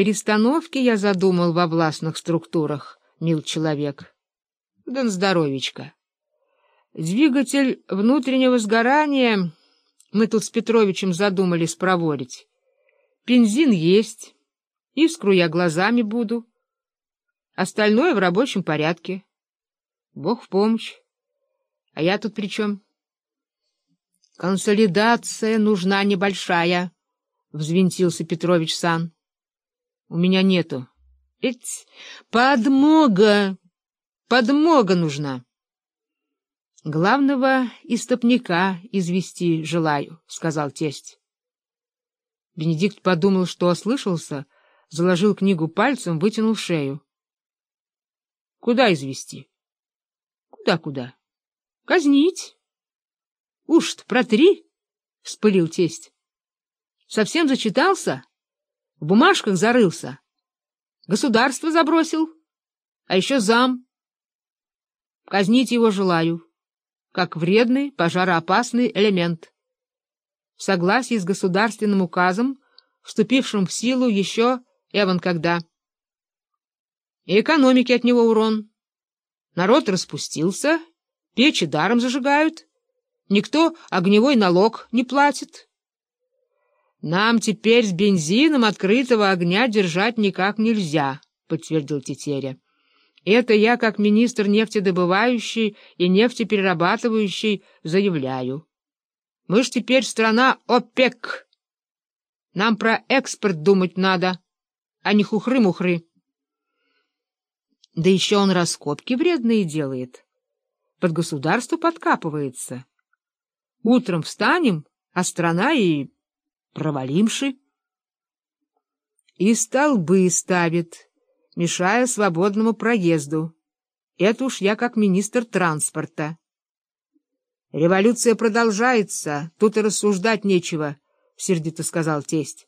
Перестановки я задумал во властных структурах, мил человек. Да на здоровечко. Двигатель внутреннего сгорания мы тут с Петровичем задумались проводить. Бензин есть, искру я глазами буду. Остальное в рабочем порядке. Бог в помощь. А я тут при чем? Консолидация нужна небольшая, — взвинтился Петрович Сан. У меня нету. Эть, подмога! Подмога нужна. Главного истопника извести желаю, — сказал тесть. Бенедикт подумал, что ослышался, заложил книгу пальцем, вытянул шею. — Куда извести? Куда-куда? — Казнить. — Уж-то протри, — вспылил тесть. — Совсем зачитался? В бумажках зарылся. Государство забросил, а еще зам. Казнить его желаю, как вредный, пожароопасный элемент. В согласии с государственным указом, вступившим в силу еще эван когда. И экономике от него урон. Народ распустился, печи даром зажигают, никто огневой налог не платит. Нам теперь с бензином открытого огня держать никак нельзя, — подтвердил Тетеря. Это я, как министр нефтедобывающий и нефтеперерабатывающий, заявляю. Мы ж теперь страна ОПЕК. Нам про экспорт думать надо, а не хухры-мухры. Да еще он раскопки вредные делает. Под государство подкапывается. Утром встанем, а страна и провалимши. И столбы ставит, мешая свободному проезду. Это уж я как министр транспорта. Революция продолжается, тут и рассуждать нечего, — сердито сказал тесть.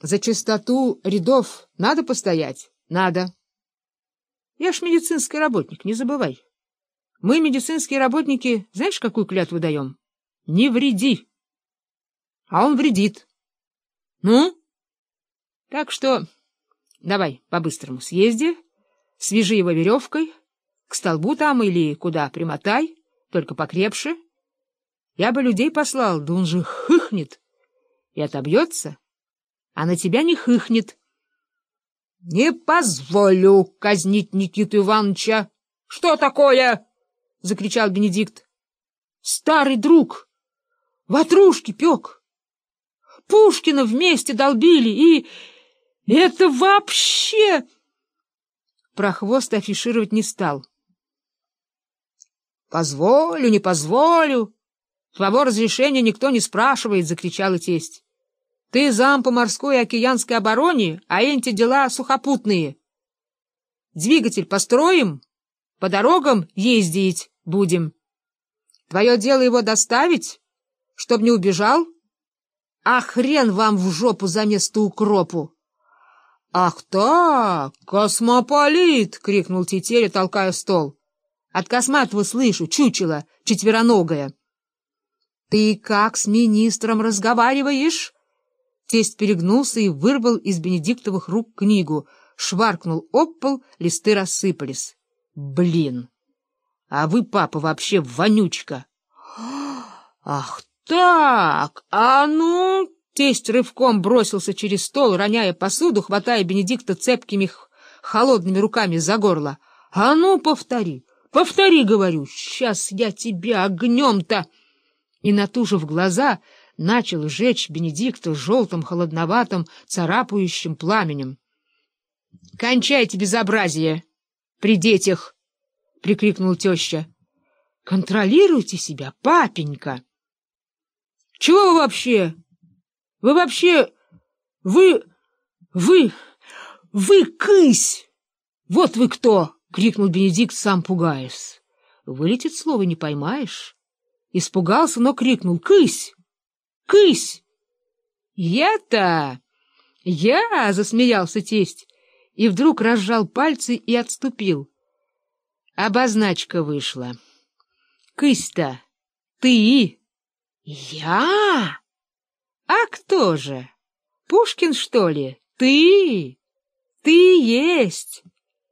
За чистоту рядов надо постоять? Надо. Я ж медицинский работник, не забывай. Мы, медицинские работники, знаешь, какую клятву даем? Не вреди а он вредит. Ну? Так что давай по-быстрому съезди, свяжи его веревкой, к столбу там или куда примотай, только покрепше. Я бы людей послал, да он же хыхнет и отобьется, а на тебя не хыхнет. — Не позволю казнить Никиту Ивановича. — Что такое? — закричал Бенедикт. — Старый друг, ватрушки пек. Пушкина вместе долбили, и... Это вообще... Прохвост афишировать не стал. — Позволю, не позволю. Твоего разрешения никто не спрашивает, — закричал тесть. — Ты зам по морской и океанской обороне, а эти дела сухопутные. Двигатель построим, по дорогам ездить будем. Твое дело его доставить, чтоб не убежал, — а хрен вам в жопу за место укропу! — Ах так, космополит! — крикнул Тетеря, толкая стол. — От косматого слышу, чучело, четвероногое. — Ты как с министром разговариваешь? Тесть перегнулся и вырвал из Бенедиктовых рук книгу, шваркнул об пол, листы рассыпались. — Блин! А вы, папа, вообще вонючка! — Ах «Так, а ну...» Тесть рывком бросился через стол, роняя посуду, хватая Бенедикта цепкими холодными руками за горло. «А ну, повтори! Повтори, говорю! Сейчас я тебя огнем-то!» И, натужив глаза, начал жечь Бенедикта желтым, холодноватым, царапающим пламенем. — Кончайте безобразие! При детях! — прикрикнул теща. — Контролируйте себя, папенька! Чего вы вообще? Вы вообще... Вы... Вы... Вы кысь! Вот вы кто! — крикнул Бенедикт, сам пугаясь. Вылетит слово не поймаешь. Испугался, но крикнул «Кысь! Кысь!» «Я-то! Я!» — засмеялся тесть и вдруг разжал пальцы и отступил. Обозначка вышла. «Кысь-то! Ты!» «Я? А кто же? Пушкин, что ли?» Ты! Ты есть!